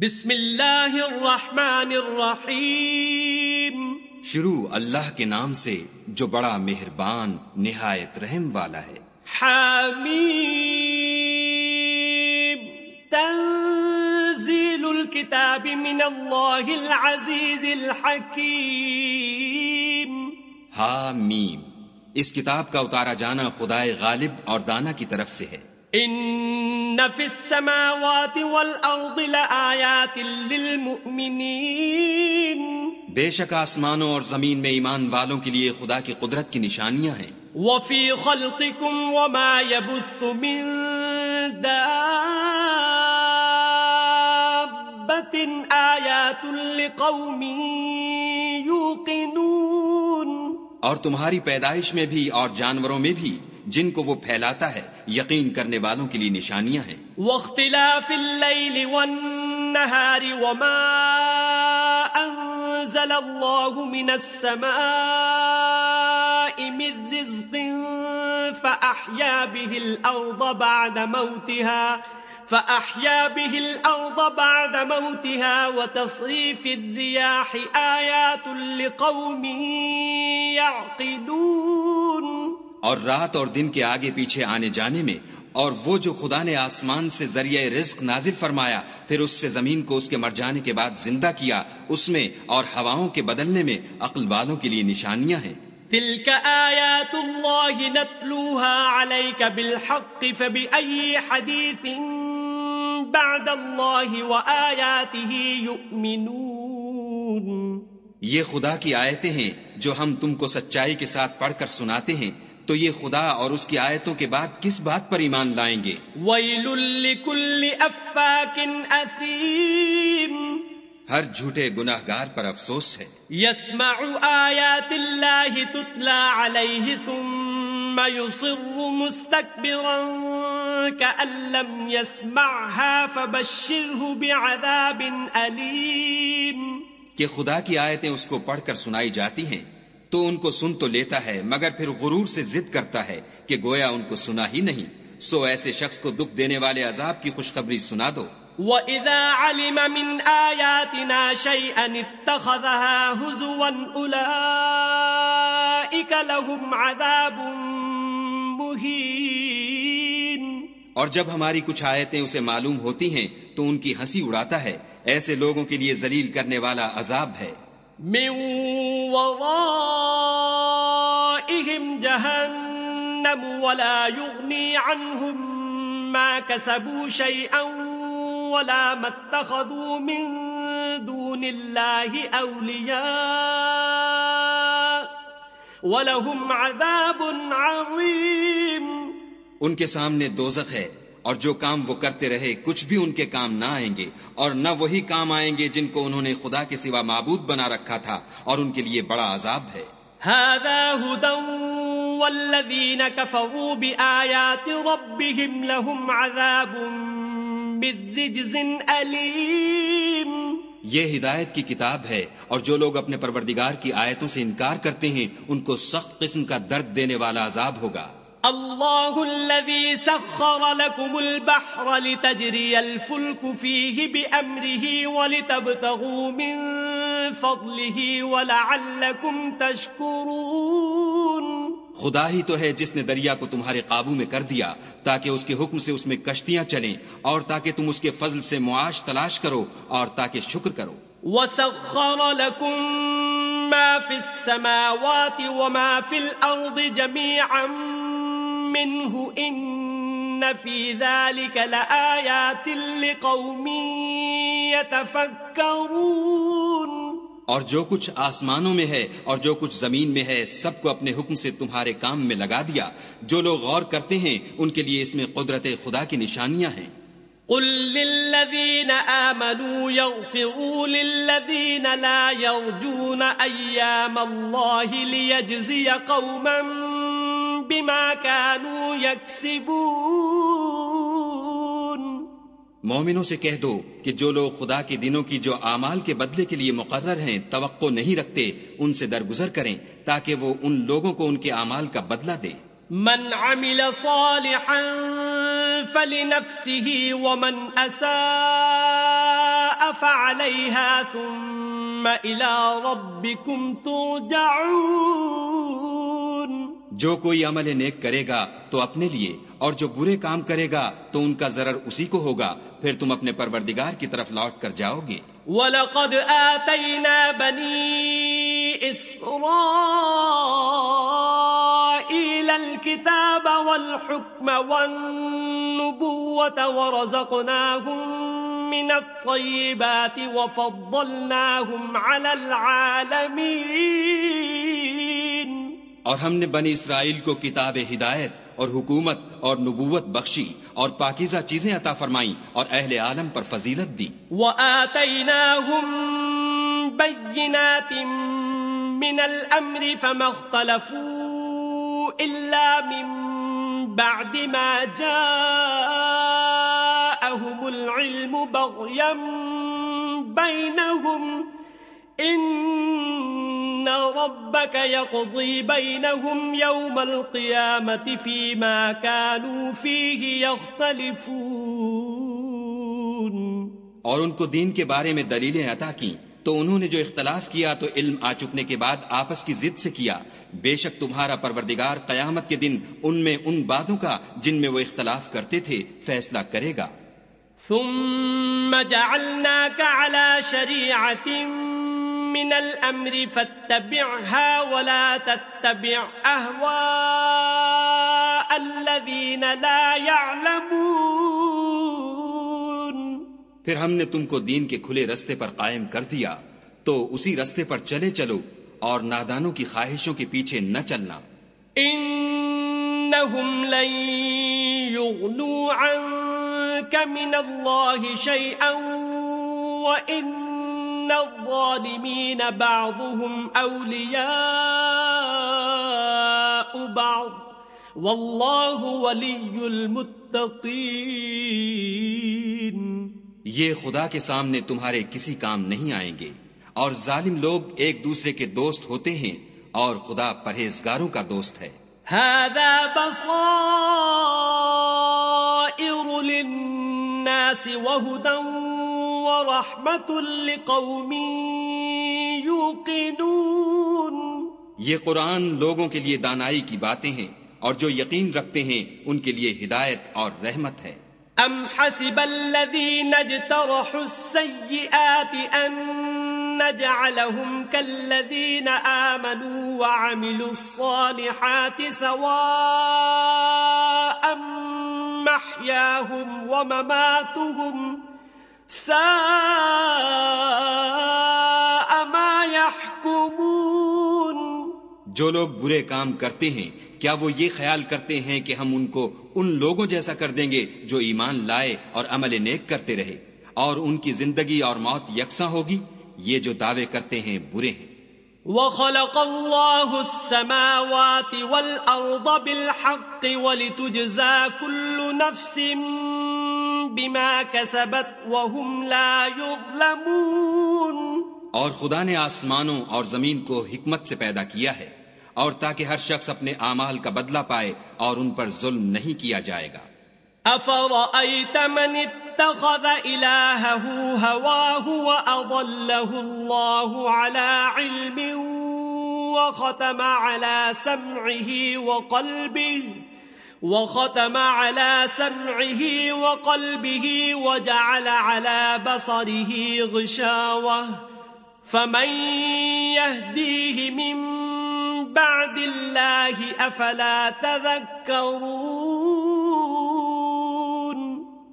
بسم اللہ الرحمن الرحیم۔ شروع اللہ کے نام سے جو بڑا مہربان نہایت رحم والا ہے۔ حمیم تنزیل الكتاب من اللہ العزیز الحکیم۔ حامیم۔ اس کتاب کا اتارا جانا خدائے غالب اور دانا کی طرف سے ہے۔ ان فی السماوات والارض لآیات للمؤمنین بے شک آسمانوں اور زمین میں ایمان والوں کے لیے خدا کی قدرت کی نشانیاں ہیں۔ وفی خلقکم وما يبث من دابت آیات لقوم یوقنون اور تمہاری پیدائش میں بھی اور جانوروں میں بھی جن کو وہ پھیلاتا ہے، یقین کرنے والوں کے لیے نشانیاں ہیں۔ واختلاف الليل والنهار وما أنزل الله من السماء من رزق فأحيا به الأرض بعد موتها، فأحيا به الأرض بعد موتها وتصريف الرياح آيات لقوم يعقلون۔ اور رات اور دن کے آگے پیچھے آنے جانے میں اور وہ جو خدا نے آسمان سے ذریعہ رزق نازل فرمایا پھر اس سے زمین کو اس کے مر جانے کے بعد زندہ کیا اس میں اور ہواؤں کے بدلنے میں عقل والوں کے لیے نشانیاں ہیں۔ تلك آيات الله نتلوها عليك بالحق فبأي حديث بعد الله وآياته يؤمنون یہ خدا کی آیتیں ہیں جو ہم تم کو سچائی کے ساتھ پڑھ کر سناتے ہیں۔ تو یہ خدا اور اس کی آیتوں کے بعد کس بات پر ایمان لائیں گے؟ ہر جھوٹے گناہ گار پر افسوس ہے۔ ثم لم فبشره بعذاب أليم۔ کہ خدا کی آیتیں اس کو پڑھ کر سنائی جاتی ہیں۔ تو ان کو سن تو لیتا ہے مگر پھر غرور سے ضد کرتا ہے کہ گویا ان کو سنا ہی نہیں۔ سو ایسے شخص کو دکھ دینے والے عذاب کی خوشخبری سنا دو۔ وَإِذَا عَلِمَ مِنْ آيَاتِنَا شَيْئًا اتَّخَذَهَا هُزُوًا أُولَئِكَ لَهُمْ عَذَابٌ مُهِينٌ۔ اور جب ہماری کچھ آیتیں اسے معلوم ہوتی ہیں تو ان کی ہنسی اڑاتا ہے۔ ایسے لوگوں کے لیے ذلیل کرنے والا عذاب ہے۔ من ورائهم جهنم ولا يغني عنهم ما كسبوا شيئا ولا ما اتخذوا من دون الله أولياء ولهم عذاب عظيم ان کے سامنے دوزخ ہے اور جو کام وہ کرتے رہے کچھ بھی ان کے کام نہ آئیں گے اور نہ وہی کام آئیں گے جن کو انہوں نے خدا کے سوا معبود بنا رکھا تھا اور ان کے لیے بڑا عذاب ہے۔ كفروا بآيات ربهم لهم عذاب یہ ہدایت کی کتاب ہے اور جو لوگ اپنے پروردگار کی آیتوں سے انکار کرتے ہیں ان کو سخت قسم کا درد دینے والا عذاب ہوگا۔ الله الذي سخر لكم البحر لتجري الفلك فيه بأمره ولتبتغوا من فضله ولعلكم تشكرون خدا ہی تو ہے جس نے دریا کو تمہارے قابو میں کر دیا تاکہ اس کے حکم سے اس میں کشتیاں چلیں اور تاکہ تم اس کے فضل سے معاش تلاش کرو اور تاکہ شکر کرو۔ وسخر لكم ما في السماوات وما في الأرض جميعا منه إن في ذلك لآيات لقوم يتفكرون. اور جو کچھ آسمانوں میں ہے اور جو کچھ زمین میں ہے سب کو اپنے حکم سے تمہارے کام میں لگا دیا۔ جو لوگ غور کرتے ہیں ان کے لیے اس میں قدرت خدا کی نشانیاں ہیں۔ قل للذين آمنوا يغفروا للذين لا يرجون أيام الله ليجزي قوما بما كانوا يكسبون۔ مومنوں سے کہہ دو کہ جو لوگ خدا کے دنوں کی جو اعمال کے بدلے کے لیے مقرر ہیں توقع نہیں رکھتے ان سے درگزر کریں تاکہ وہ ان لوگوں کو ان کے اعمال کا بدلہ دے۔ من عمل صالحا فلنفسه ومن أساء فعليها ثم إلى ربكم ترجعون۔ جو کوئی عمل نیک کرے گا تو اپنے لیے، اور جو برے کام کرے گا تو ان کا ضرر اسی کو ہوگا، پھر تم اپنے پروردگار کی طرف لوٹ کر جاؤ گے۔ وَلَقَدْ آتَيْنَا بَنِي إِسْرَائِيلَ الْكِتَابَ وَالْحُكْمَ وَالنُّبُوَّةَ وَرَزَقْنَاهُمْ مِنَ الطَّيِّبَاتِ وَفَضَّلْنَاهُمْ عَلَى الْعَالَمِينَ اور ہم نے بنی اسرائیل کو کتاب ہدایت اور حکومت اور نبوت بخشی اور پاکیزہ چیزیں عطا فرمائیں اور اہل عالم پر فضیلت دی۔ وآتيناهم بينات من الأمر فما اختلفوا إلا من بعد ما جاءهم العلم بغيا بينهم إن ربك يقضي بينهم يوم القيامة فيما كانوا فيه يختلفون اور ان کو دین کے بارے میں دلیلیں عطا کی تو انہوں نے جو اختلاف کیا تو علم آ چکنے کے بعد آپس کی ضد سے کیا۔ بے شک تمہارا پروردگار قیامت کے دن ان میں ان باتوں کا جن میں وہ اختلاف کرتے تھے فیصلہ کرے گا۔ ثم جعلناك على شريعة من الأمر فاتبعها ولا تتبع أهواء الذين لا يعلمون۔ پھر ہم نے تم کو دین کے کھلے رستے پر قائم کر دیا تو اسی رستے پر چلے چلو اور نادانوں کی خواہشوں کے پیچھے نہ چلنا۔ إنهم لن يغنوا عنك من الله شيئا بعضهم أولياء بعض والله ولي المتقين۔ یہ خدا کے سامنے تمہارے کسی کام نہیں آئیں گے۔ اور ظالم لوگ ایک دوسرے کے دوست ہوتے ہیں اور خدا پرہیزگاروں کا دوست ہے۔ هذا بصائر للناس وهدى لقوم يوقنون. یہ قرآن لوگوں کے لیے دانائی کی باتیں ہیں اور جو یقین رکھتے ہیں ان کے لیے ہدایت اور رحمت ہے۔ أم حسب الذين اجترحوا السيئات أن نجعلهم كالذين آمنوا وعملوا الصالحات سواء محياهم ومماتهم ساء ما يحكمون۔ جو لوگ برے کام کرتے ہیں کیا وہ یہ خیال کرتے ہیں کہ ہم ان کو ان لوگوں جیسا کر دیں گے جو ایمان لائے اور عمل نیک کرتے رہے؟ اور ان کی زندگی اور موت یکساں ہوگی؟ یہ جو دعوے کرتے ہیں برے ہیں۔ وخلق الله السماوات والأرض بالحق ولتجزى كل نفس بما كسبت وهم لا يظلمون۔ اور خدا نے آسمانوں اور زمین کو حکمت سے پیدا کیا ہے اور تاکہ ہر شخص اپنے اعمال کا بدلہ پائے اور ان پر ظلم نہیں کیا جائے گا۔ أفرأيت من اتخذ إلهه هواه وأضله الله على علم وختم على سمعه وقلبه۔ وختم على سمعه وقلبه وجعل على بصره غشاوة. فمن يهديه من بعد الله أفلا تذكرون.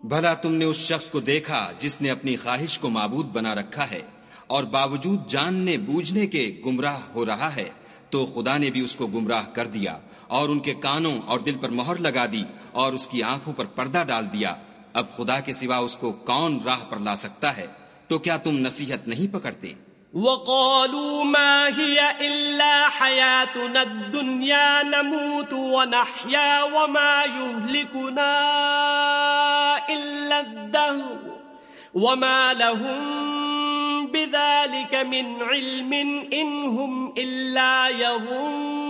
بھلا تم نے اس شخص کو دیکھا جس نے اپنی خواہش کو معبود بنا رکھا ہے اور باوجود جاننے بوجھنے کے گمراہ ہو رہا ہے تو خدا نے بھی اس کو گمراہ کر دیا اور ان کے کانوں اور دل پر مہر لگا دی اور اس کی آنکھوں پر پردہ ڈال دیا۔ اب خدا کے سوا اس کو کون راہ پر لا سکتا ہے؟ تو کیا تم نصیحت نہیں پکڑتے؟ وقالوا ما هي إلا حياتنا الدنيا نموت ونحيا وما يهلكنا إلا الدهر وما لهم بذلك من علم إن هم إلا يظنون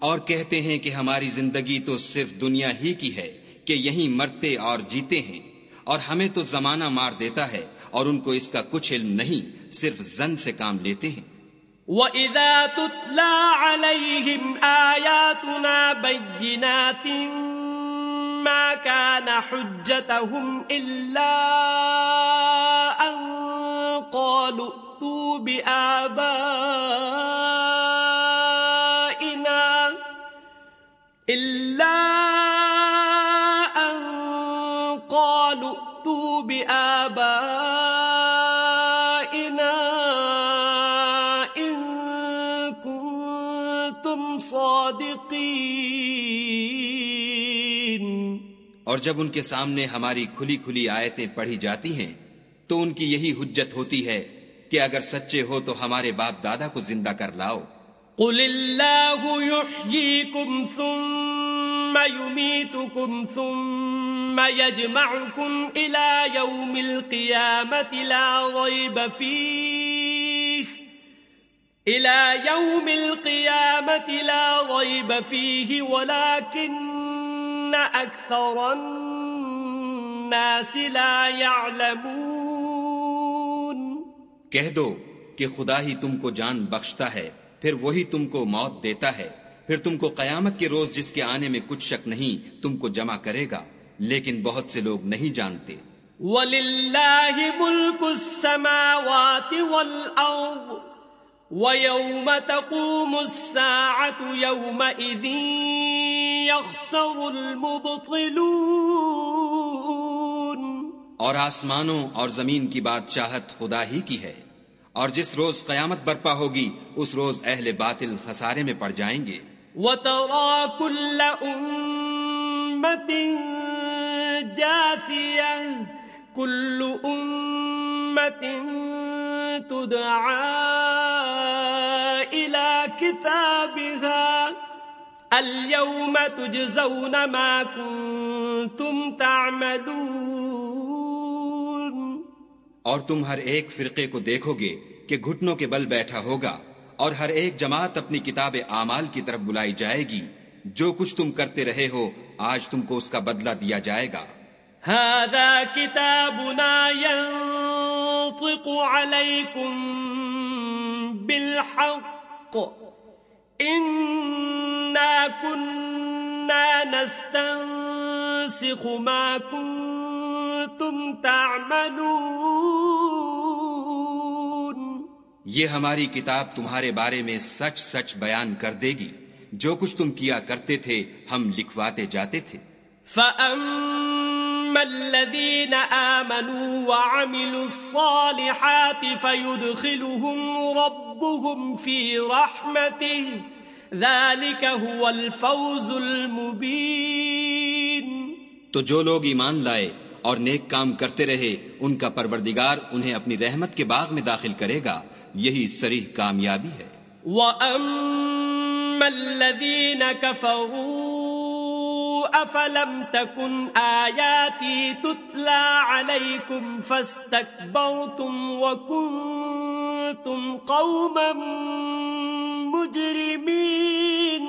اور کہتے ہیں کہ ہماری زندگی تو صرف دنیا ہی کی ہے کہ یہیں مرتے اور جیتے ہیں اور ہمیں تو زمانہ مار دیتا ہے اور ان کو اس کا کچھ علم نہیں، صرف زن سے کام لیتے ہیں۔ وَإِذَا تُتْلَى عَلَيْهِمْ آيَاتُنَا بَيِّنَاتٍ مَا كَانَ حُجَّتَهُمْ إِلَّا أَن قَالُوا ائْتُوا بِآبَائِنَا إِلَّا أَن قَالُوا ائْتُوا بِآبَائِنَا إِن كُنتُمْ صَادِقِينَ۔ اور جب ان کے سامنے ہماری کھلی کھلی آیتیں پڑھی جاتی ہیں، تو ان کی یہی حجت ہوتی ہے کہ اگر سچے ہو تو ہمارے باپ دادا کو زندہ کر لاؤ۔ قل الله يحييكم ثم يميتكم ثم يجمعكم إلى يوم القيامة لا ريب فيه إلى يوم القيامة لا ريب فيه ولكن أكثر الناس لا يعلمون کہہ دو کہ خدا ہی تم کو جان بخشتا ہے پھر وہی تم کو موت دیتا ہے۔ پھر تم کو قیامت کے روز جس کے آنے میں کچھ شک نہیں تم کو جمع کرے گا۔ لیکن بہت سے لوگ نہیں جانتے۔ وَلِلَّهِ مُلْكُ السَّمَاوَاتِ وَالْأَرْضِ وَيَوْمَ تَقُومُ السَّاعَةُ يَوْمَئِذٍ يَخْسَرُ الْمُبْطِلُونَ۔ اور آسمانوں اور زمین کی بادشاہت خدا ہی کی ہے۔ اور جس روز قیامت برپا ہوگی، اس روز اہل باطل خسارے میں پڑ جائیں گے۔ وَتَرَى كُلَّ أُمَّةٍ جَاثِيَةٍ، كُلُّ أُمَّةٍ تُدْعَى إِلَى كِتَابِهَا، الْيَوْمَ تُجْزَوْنَ مَا كُنْتُمْ تَعْمَلُونَ۔ اور تم ہر ایک فرقے کو دیکھو گے کہ گھٹنوں کے بل بیٹھا ہوگا، اور ہر ایک جماعت اپنی کتاب اعمال کی طرف بلائی جائے گی۔ جو کچھ تم کرتے رہے ہو، آج تم کو اس کا بدلہ دیا جائے گا۔ هذا كتابنا ينطق عليكم بالحق. إنا كنا نستنسخ ما كنتم تعملون۔ یہ ہماری کتاب تمہارے بارے میں سچ سچ بیان کر دے گی۔ جو کچھ تم کیا کرتے تھے ہم لکھواتے جاتے تھے۔ فأما الذين آمنوا وعملوا الصالحات فيدخلهم ربهم في رحمته۔ ذلك هو الفوز المبين۔ تو جو لوگ ایمان لائے اور نیک کام کرتے رہے ان کا پروردگار انہیں اپنی رحمت کے باغ میں داخل کرے گا۔ یہی سریح کامیابی ہے۔ وَأَمَّا الَّذِينَ كَفَرُوا أَفَلَمْ تَكُنْ آيَاتِي تُتْلَى عَلَيْكُمْ فَاسْتَكْبَرْتُمْ وَكُنْتُمْ قَوْمًا مُجْرِمِينَ۔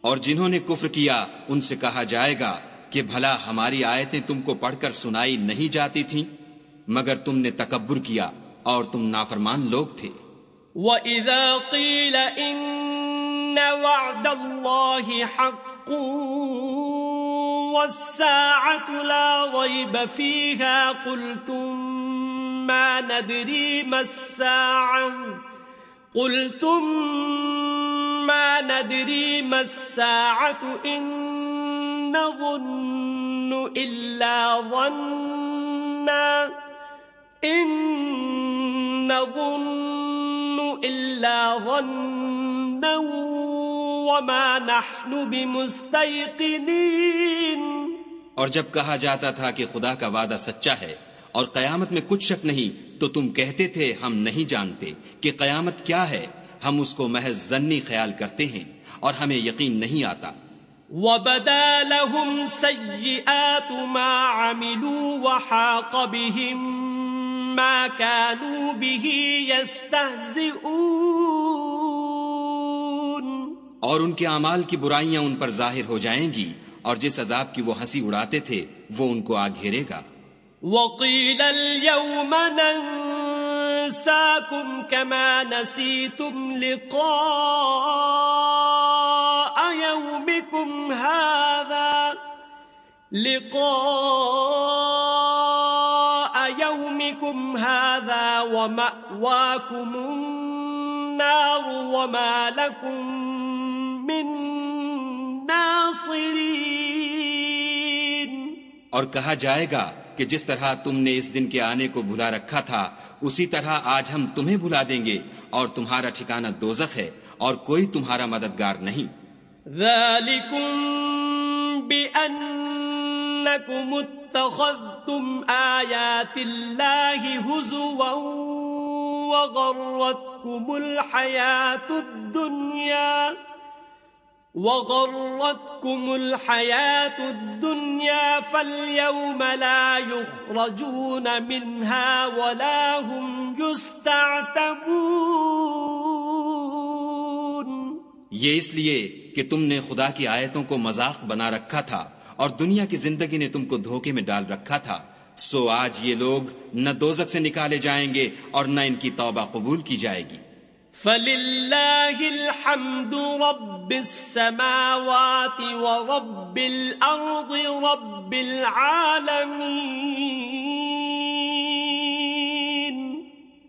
اور جنہوں نے کفر کیا ان سے کہا جائے گا کہ بھلا ہماری آیتیں تم کو پڑھ کر سنائی نہیں جاتی تھیں، مگر تم نے تکبر کیا اور تم نافرمان لوگ تھے۔ وَإِذَا قِيلَ إِنَّ وَعْدَ اللَّهِ حَقٌّ وَالسَّاعَةُ لَا رَيْبَ فِيهَا قُلْتُمْ مَا نَدْرِي مَا السَّاعَةُ؟ قُلْتُمْ مَا نَدْرِي مَا السَّاعَةُ إِن نَظُنُّ إِلَّا ظَنًّا إِن نَظُنُّ إِلَّا ظَنًّا وَمَا نَحْنُ بِمُسْتَيْقِنِينَ. اور جب کہا جاتا تھا کہ خدا کا وعدہ سچا ہے اور قیامت میں کچھ شک نہیں، تو تم کہتے تھے ہم نہیں جانتے کہ قیامت کیا ہے۔ ہم اس کو محض زنی خیال کرتے ہیں اور ہمیں یقین نہیں آتا۔ وَبَدَا لَهُمْ سَيِّئَاتُ مَا عَمِلُوا وَحَاقَ بِهِمْ مَا كَانُوا بِهِ يَسْتَهْزِئُونَ۔ اور ان کے اعمال کی برائیاں ان پر ظاہر ہو جائیں گی اور جس عذاب کی وہ ہنسی اڑاتے تھے وہ ان کو آ گھیرے گا۔ وقيل اليوم ننساكم كما نسيتم لقاء يومكم هذا لقاء يومكم هذا ومأواكم النار وما لكم من ناصرين. اور کہا جائے گا کہ جس طرح تم نے اس دن کے آنے کو بھلا رکھا تھا، اسی طرح آج ہم تمہیں بھلا دیں گے اور تمہارا ٹھکانہ دوزخ ہے اور کوئی تمہارا مددگار نہیں۔ ذلكم بأنكم اتخذتم آيات الله هزوا وغرتكم الحياة الدنيا وغرتكم الحياة الدنيا فاليوم لا يخرجون منها ولا هم يستعتبون یہ اس لیے کہ تم نے خدا کی آیتوں کو مذاق بنا رکھا تھا اور دنیا کی زندگی نے تم کو دھوکے میں ڈال رکھا تھا سو آج یہ لوگ نہ دوزک سے نکالے جائیں گے اور نہ ان کی توبہ قبول کی جائے گی۔ فلله الحمد رب السماوات ورب الأرض رب العالمين۔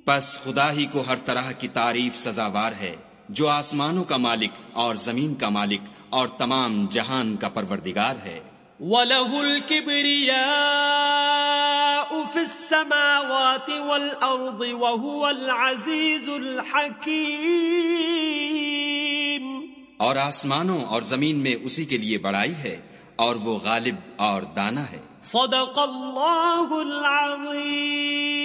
پس خدا ہی کو ہر طرح کی تعریف سزاوار ہے۔ جو آسمانوں کا مالک اور زمین کا مالک اور تمام جہان کا پروردگار ہے۔ وله الكبرياء في السماوات والأرض وهو العزيز الحكيم۔ اور آسمانوں اور زمین میں اسی کے لیے بڑائی ہے اور وہ غالب اور دانا ہے۔ صدق الله العظيم